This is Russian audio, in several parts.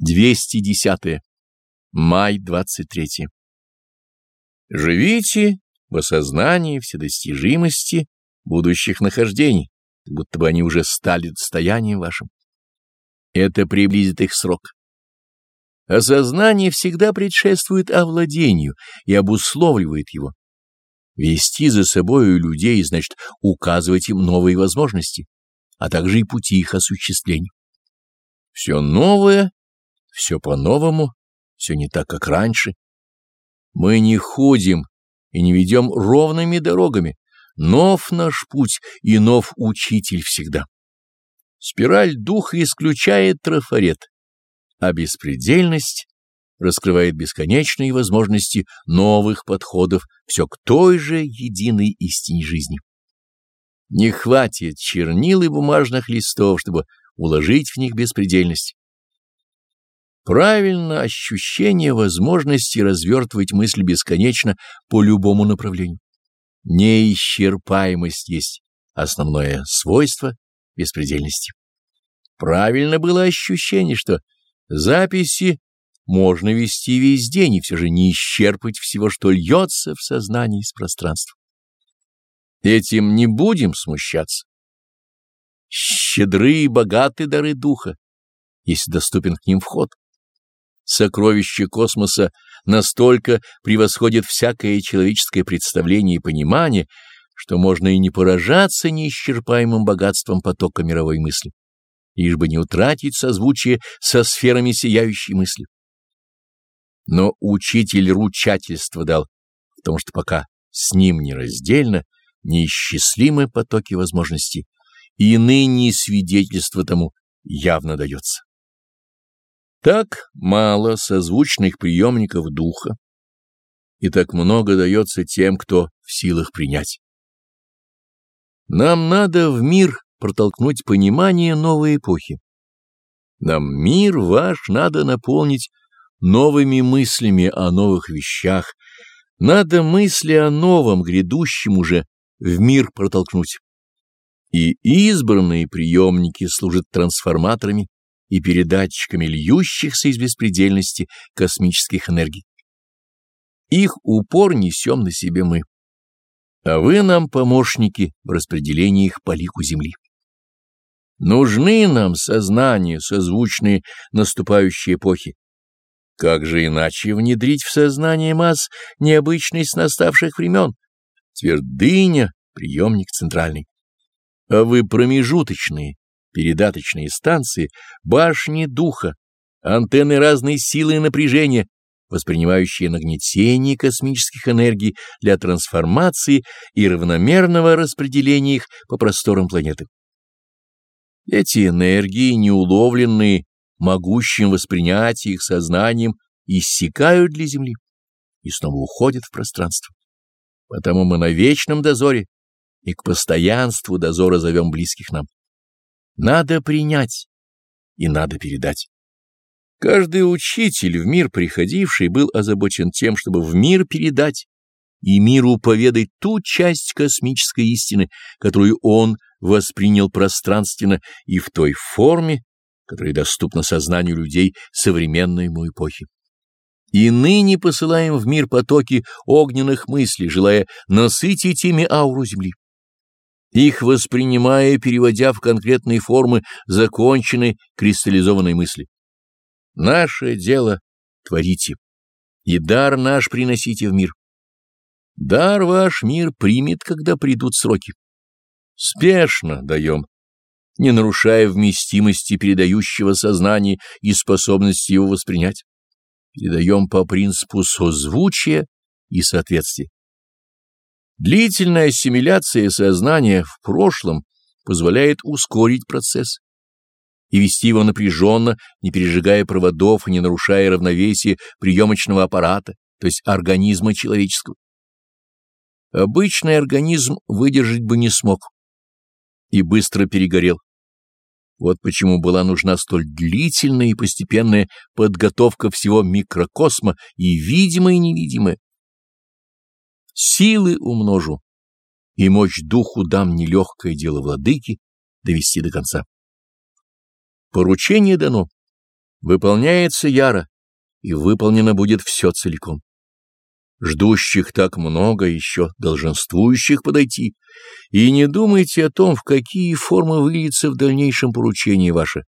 210. Май 23. Живите в осознании вседостижимости будущих нахождений, будто бы они уже стали достоянием вашим. Это приблизит их срок. Осознание всегда предшествует овладению и обусловливает его. Вести за собою людей значит указывать им новые возможности, а также и пути их осуществления. Все новое все по-новому, все не так, как раньше. Мы не ходим и не ведем ровными дорогами. Нов наш путь и нов учитель всегда. Спираль духа исключает трафарет, а беспредельность раскрывает бесконечные возможности новых подходов все к той же единой истине жизни. Не хватит чернил и бумажных листов, чтобы уложить в них беспредельность. Правильно ощущение возможности развертывать мысль бесконечно по любому направлению. Неисчерпаемость есть основное свойство беспредельности. Правильно было ощущение, что записи можно вести весь день и все же не исчерпать всего, что льется в сознании из пространства. Этим не будем смущаться. Щедры и богаты дары духа, если доступен к ним вход сокровище космоса настолько превосходит всякое человеческое представление и понимание, что можно и не поражаться неисчерпаемым богатством потока мировой мысли, лишь бы не утратить созвучие со сферами сияющей мысли. Но учитель ручательство дал, потому что пока с ним нераздельно неисчислимы потоки возможностей, и ныне свидетельство тому явно дается. Так мало созвучных приемников духа, и так много дается тем, кто в силах принять. Нам надо в мир протолкнуть понимание новой эпохи. Нам мир ваш надо наполнить новыми мыслями о новых вещах, надо мысли о новом, грядущем уже в мир протолкнуть. И избранные приемники служат трансформаторами и передатчиками льющихся из беспредельности космических энергий. Их упор несем на себе мы, а вы нам помощники в распределении их по лику Земли. Нужны нам сознания, созвучные наступающей эпохи. Как же иначе внедрить в сознание масс необычность наставших времен? Твердыня, приемник центральный. А вы промежуточные, передаточные станции, башни духа, антенны разной силы и напряжения, воспринимающие нагнетение космических энергий для трансформации и равномерного распределения их по просторам планеты. Эти энергии, неуловленные могущим воспринять их сознанием, иссякают для Земли и снова уходят в пространство. Потому мы на вечном дозоре и к постоянству дозора зовем близких нам. Надо принять и надо передать. Каждый учитель, в мир приходивший, был озабочен тем, чтобы в мир передать и миру поведать ту часть космической истины, которую он воспринял пространственно и в той форме, которая доступна сознанию людей современной ему эпохи. И ныне посылаем в мир потоки огненных мыслей, желая насытить ими ауру Земли их воспринимая, переводя в конкретные формы законченной кристаллизованной мысли. Наше дело творите, и дар наш приносите в мир. Дар ваш мир примет, когда придут сроки. Спешно даем, не нарушая вместимости передающего сознания и способности его воспринять. Передаем по принципу созвучия и соответствия. Длительная ассимиляция сознания в прошлом позволяет ускорить процесс и вести его напряженно, не пережигая проводов и не нарушая равновесие приемочного аппарата, то есть организма человеческого. Обычный организм выдержать бы не смог и быстро перегорел. Вот почему была нужна столь длительная и постепенная подготовка всего микрокосма и видимое и невидимое силы умножу, и мощь духу дам нелегкое дело владыки довести до конца. Поручение дано. выполняется яро, и выполнено будет все целиком. Ждущих так много, еще долженствующих подойти, и не думайте о том, в какие формы выльется в дальнейшем поручение ваше.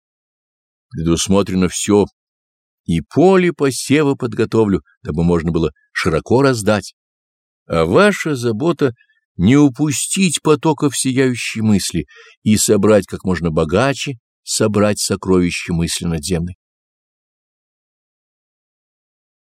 Предусмотрено все, и поле посева подготовлю, дабы можно было широко раздать. А ваша забота — не упустить потоков сияющей мысли и собрать как можно богаче, собрать сокровища мысли надземной.